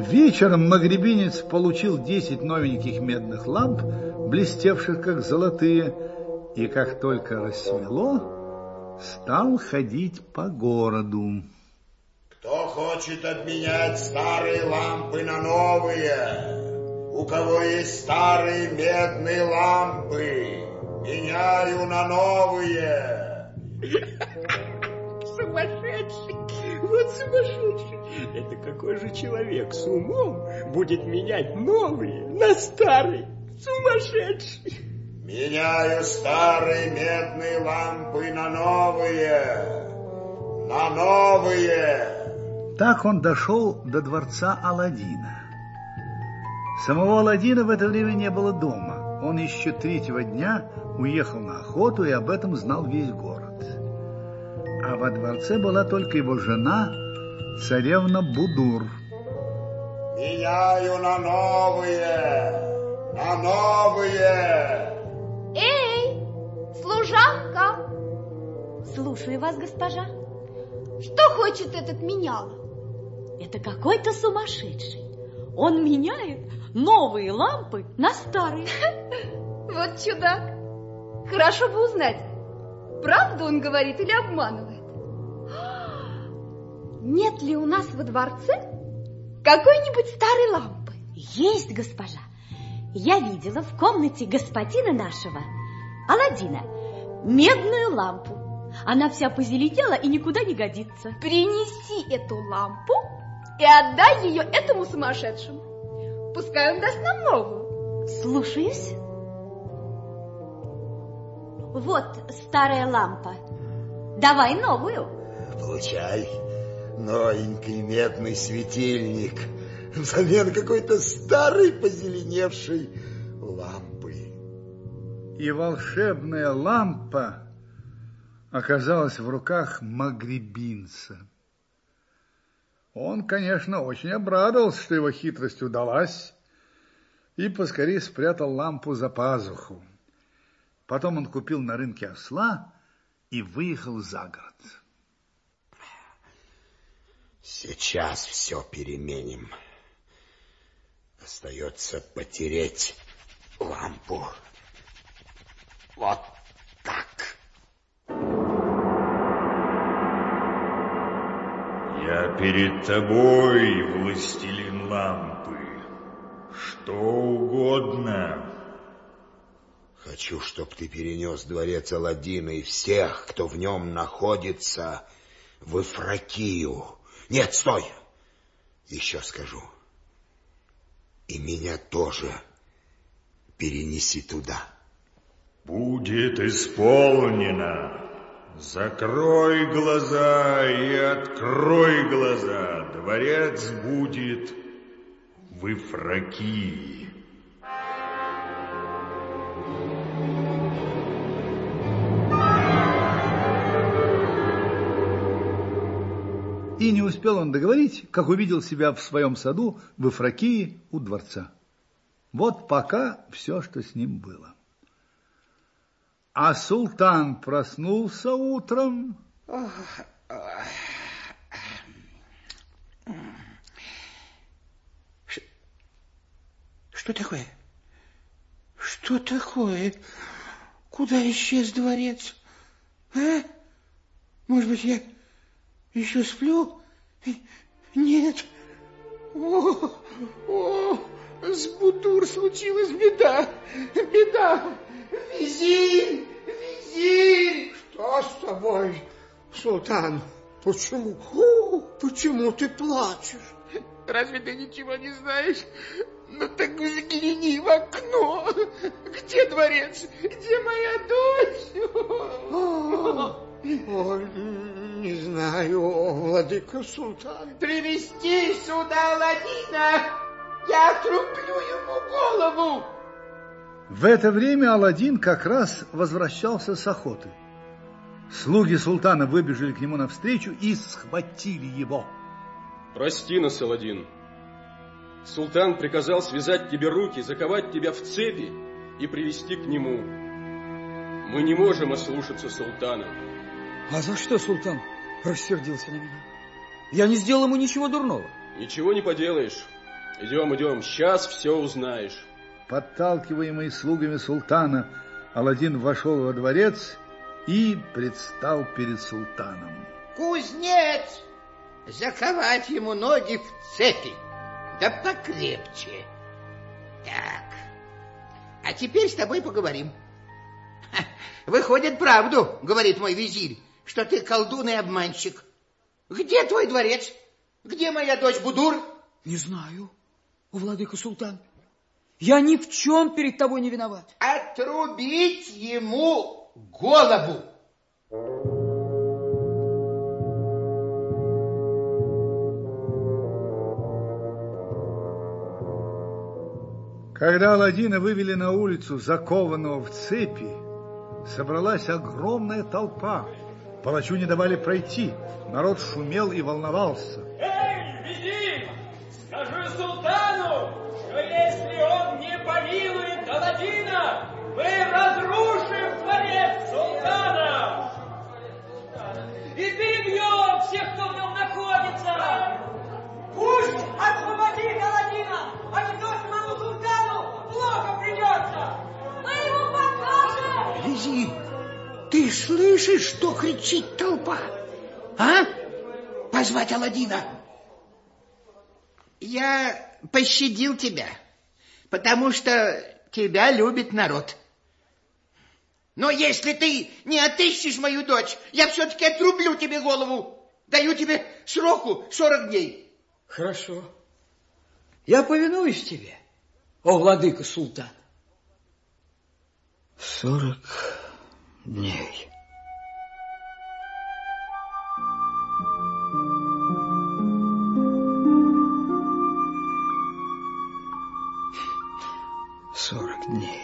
Вечером магребинец получил 10 новеньких медных ламп, блестевших как золотые, и как только рассвело, стал ходить по городу. Кто хочет обменять старые лампы на новые? У кого есть старые медные лампы, меняю на новые. Сумасшедший! Вот сумасшедший! Это какой же человек с умом будет менять новые на старые? Сумасшедший! Меняю старые медные лампы на новые, на новые. Так он дошел до дворца Аладдина. Самого Аладдина в это время не было дома. Он еще третьего дня уехал на охоту, и об этом знал весь город. А во дворце была только его жена, царевна Будур. Меняю на новые, на новые. Эй, служанка! Слушаю вас, госпожа. Что хочет этот менял? Это какой-то сумасшедший. Он меняет новые лампы на старые. Вот чудак. Хорошо бы узнать, правду он говорит или обманывает. Нет ли у нас во дворце какой-нибудь старой лампы? Есть, госпожа. Я видела в комнате господина нашего, Аладдина, медную лампу. Она вся позеленела и никуда не годится. Принеси эту лампу и отдай ее этому сумасшедшему. Пускай он даст нам новую. Слушаюсь. Вот старая лампа. Давай новую. Получай новенький медный светильник взамен какой-то старой позеленевшей лампы. И волшебная лампа оказалась в руках магребинца. Он, конечно, очень обрадовался, что его хитрость удалась, и поскорее спрятал лампу за пазуху. Потом он купил на рынке осла и выехал за город. Сейчас все переменим. Остается потереть лампу. Вот так. Я перед тобой, властелин лампы. Что угодно. Хочу, чтоб ты перенес дворец Аладдина и всех, кто в нем находится, в Эфракию. Нет, стой! Еще скажу. И меня тоже перенеси туда. Будет исполнено. Закрой глаза и открой глаза. Дворец будет в Ифракии. И не успел он договорить, как увидел себя в своем саду в Ифракии у дворца. Вот пока все, что с ним было. А султан проснулся утром. Что такое? Что такое? Куда исчез дворец? А? Может быть, я еще сплю? Нет. О, о, с Будур случилась беда. Беда. Визирь, визирь. Что с тобой, султан? Почему? О, почему ты плачешь? Разве ты ничего не знаешь? Ну так взгляни в окно. Где дворец? Где моя дочь? О, ой, не знаю, владыка султан. Привести сюда Ладина. Я отрублю ему голову. В это время Аладдин как раз возвращался с охоты. Слуги султана выбежали к нему навстречу и схватили его. Прости нас, Аладдин. Султан приказал связать тебе руки, заковать тебя в цепи и привести к нему. Мы не можем ослушаться султана. А за что султан рассердился на меня? Я не сделал ему ничего дурного. Ничего не поделаешь. Идем, идем, сейчас все узнаешь. Подталкиваемый слугами султана, Аладдин вошел во дворец и предстал перед султаном. Кузнец! Заковать ему ноги в цепи, да покрепче. Так, а теперь с тобой поговорим. Выходит правду, говорит мой визирь, что ты колдун и обманщик. Где твой дворец? Где моя дочь Будур? Не знаю, о владыка султан. Я ни в чем перед тобой не виноват. Отрубить ему голову. Когда Аладдина вывели на улицу, закованного в цепи, собралась огромная толпа. Палачу не давали пройти. Народ шумел и волновался. Ты слышишь, что кричит толпа? А? Позвать Аладдина. Я пощадил тебя, потому что тебя любит народ. Но если ты не отыщешь мою дочь, я все-таки отрублю тебе голову. Даю тебе сроку 40 дней. Хорошо. Я повинуюсь тебе, о владыка султан. Сорок дней. Сорок дней.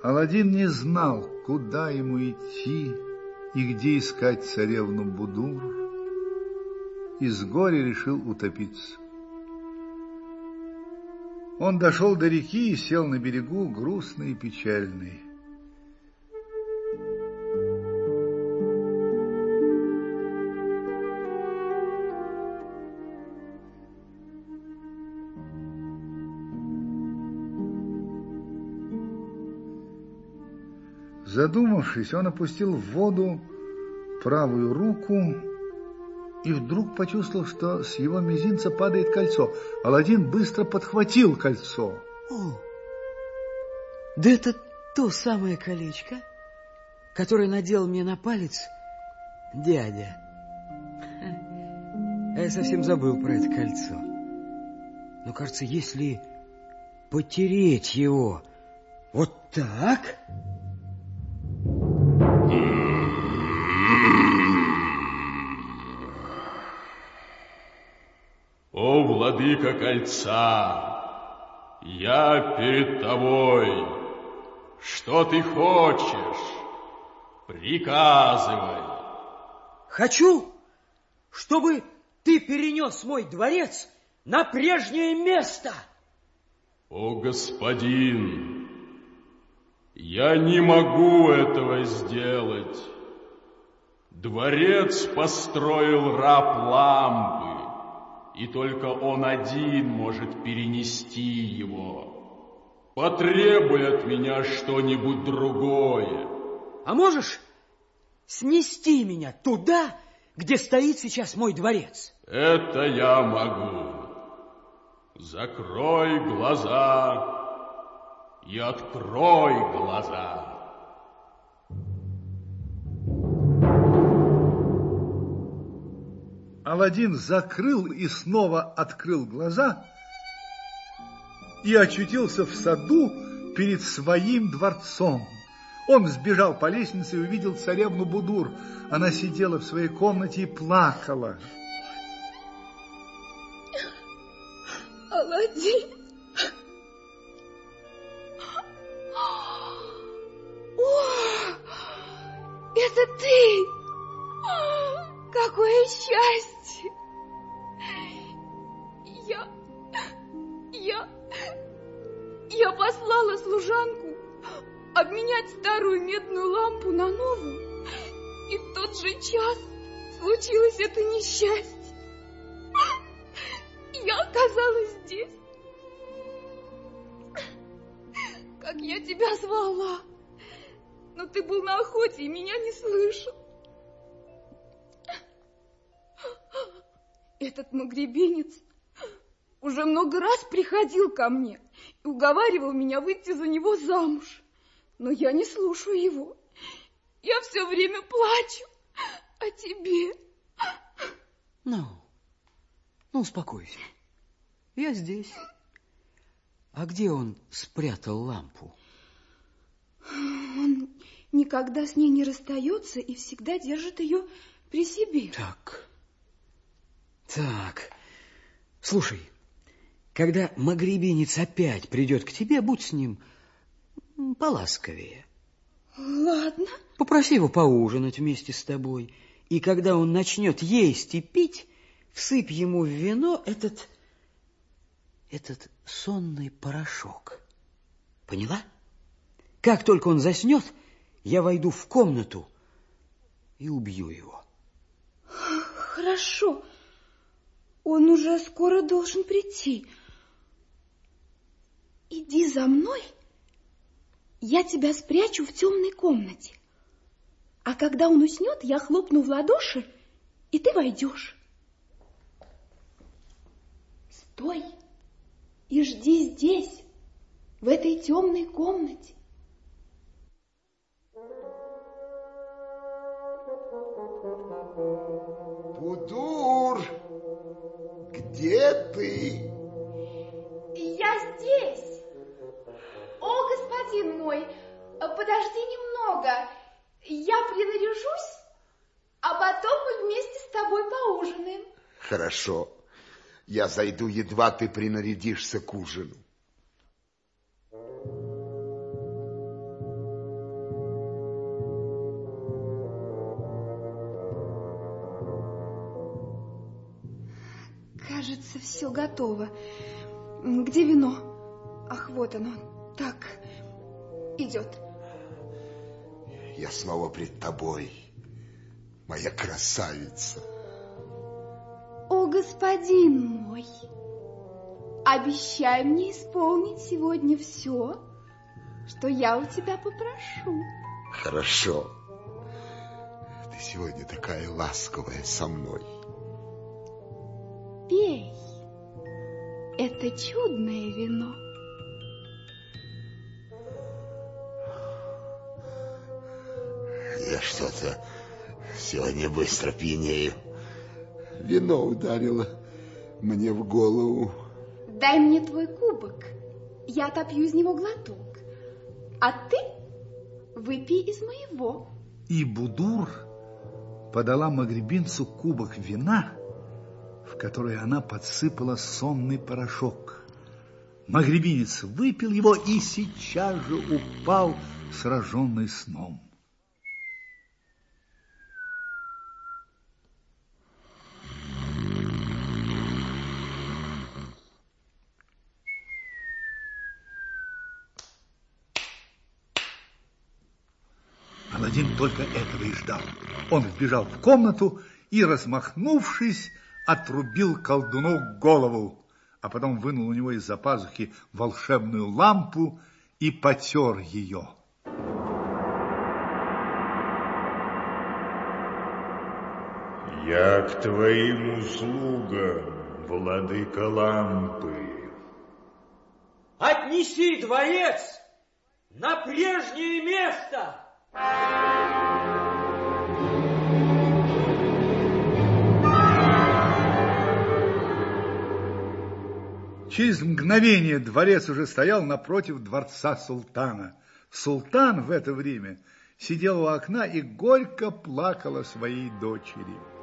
Аладдин не знал, куда ему идти и где искать царевну Будур, и с горя решил утопиться. Он дошел до реки и сел на берегу, грустный и печальный. Задумавшись, он опустил в воду правую руку и вдруг почувствовал, что с его мизинца падает кольцо. Аладдин быстро подхватил кольцо. О, да это то самое колечко, которое надел мне на палец дядя. А я совсем забыл про это кольцо. Но, кажется, если потереть его вот так... владыка кольца, я перед тобой. Что ты хочешь? Приказывай. Хочу, чтобы ты перенес мой дворец на прежнее место. О, господин, я не могу этого сделать. Дворец построил раб лампы, и только он один может перенести его. Потребуй от меня что-нибудь другое. А можешь снести меня туда, где стоит сейчас мой дворец? Это я могу. Закрой глаза и открой глаза. Аладдин закрыл и снова открыл глаза и очутился в саду перед своим дворцом. Он сбежал по лестнице и увидел царевну Будур. Она сидела в своей комнате и плакала. Аладдин. О, это ты! Какое счастье! Служанку обменять старую медную лампу на новую, и в тот же час случилось это несчастье. Я оказалась здесь. Как я тебя звала. Но ты был на охоте и меня не слышал. Этот магребенец уже много раз приходил ко мне и уговаривал меня выйти за него замуж. Но я не слушаю его. Я все время плачу о тебе. Ну, ну, успокойся. Я здесь. А где он спрятал лампу? Он никогда с ней не расстается и всегда держит ее при себе. Так, так, слушай, когда магребинец опять придет к тебе, будь с ним поласковее. Ладно. Попроси его поужинать вместе с тобой. И когда он начнет есть и пить, всыпь ему в вино этот, этот сонный порошок. Поняла? Как только он заснет, я войду в комнату и убью его. Хорошо. Он уже скоро должен прийти. Иди за мной. Я тебя спрячу в темной комнате. А когда он уснет, я хлопну в ладоши, и ты войдешь. Стой и жди здесь, в этой темной комнате. Будур, где ты? Я здесь. Господин мой, подожди немного. Я принаряжусь, а потом мы вместе с тобой поужинаем. Хорошо. Я зайду, едва ты принарядишься к ужину. Кажется, все готово. Где вино? Ах, вот оно. Так, идет. Я снова пред тобой, моя красавица. О, господин мой, обещай мне исполнить сегодня все, что я у тебя попрошу. Хорошо. Ты сегодня такая ласковая со мной. Пей. Это чудное вино. Я что-то сегодня быстро пьянею. Вино ударило мне в голову. Дай мне твой кубок. Я отопью из него глоток. А ты выпей из моего. И Будур подала магребинцу кубок вина, в который она подсыпала сонный порошок. Магребинец выпил его и сейчас же упал, сраженный сном. Аладдин только этого и ждал. Он вбежал в комнату и, размахнувшись, отрубил колдуну голову, а потом вынул у него из-за пазухи волшебную лампу и потер ее. Я к твоим услугам, владыка лампы. Отнеси дворец на прежнее место! Через мгновение дворец уже стоял напротив дворца султана. Султан в это время сидел у окна и горько плакал о своей дочери.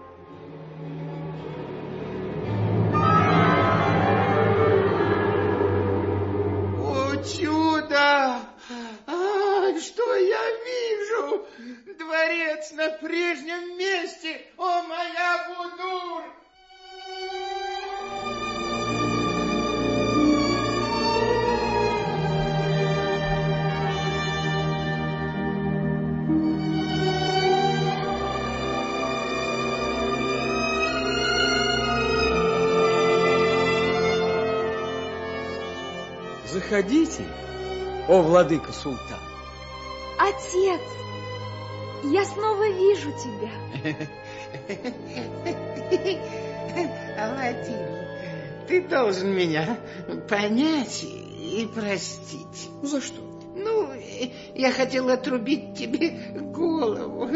Дворец на прежнем месте, о моя Будур! Заходите, о владыка султан. Отец! Я снова вижу тебя. Аладдин, ты должен меня понять и простить. За что? Ну, я хотел отрубить тебе голову,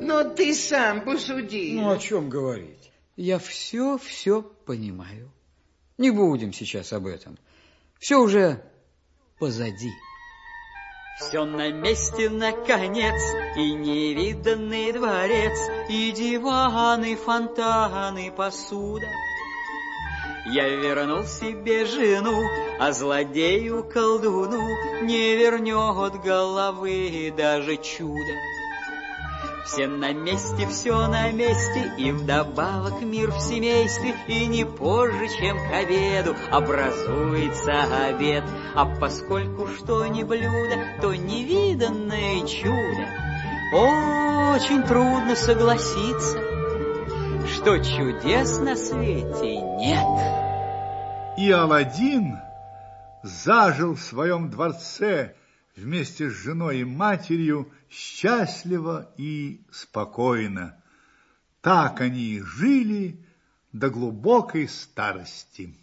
но ты сам посуди. Ну, о чем говорить? Я все-все понимаю. Не будем сейчас об этом. Все уже позади. Все на месте, наконец, и невиданный дворец, и диваны, фонтаны, посуда. Я вернул себе жену, а злодею-колдуну не вернет головы даже чудо. Все на месте, все на месте, и вдобавок мир в семействе, и не позже, чем к обеду образуется обед. А поскольку что не блюдо, то невиданное чудо. Очень трудно согласиться, что чудес на свете нет. И Аладдин зажил в своем дворце вместе с женой и матерью счастливо и спокойно. Так они и жили до глубокой старости.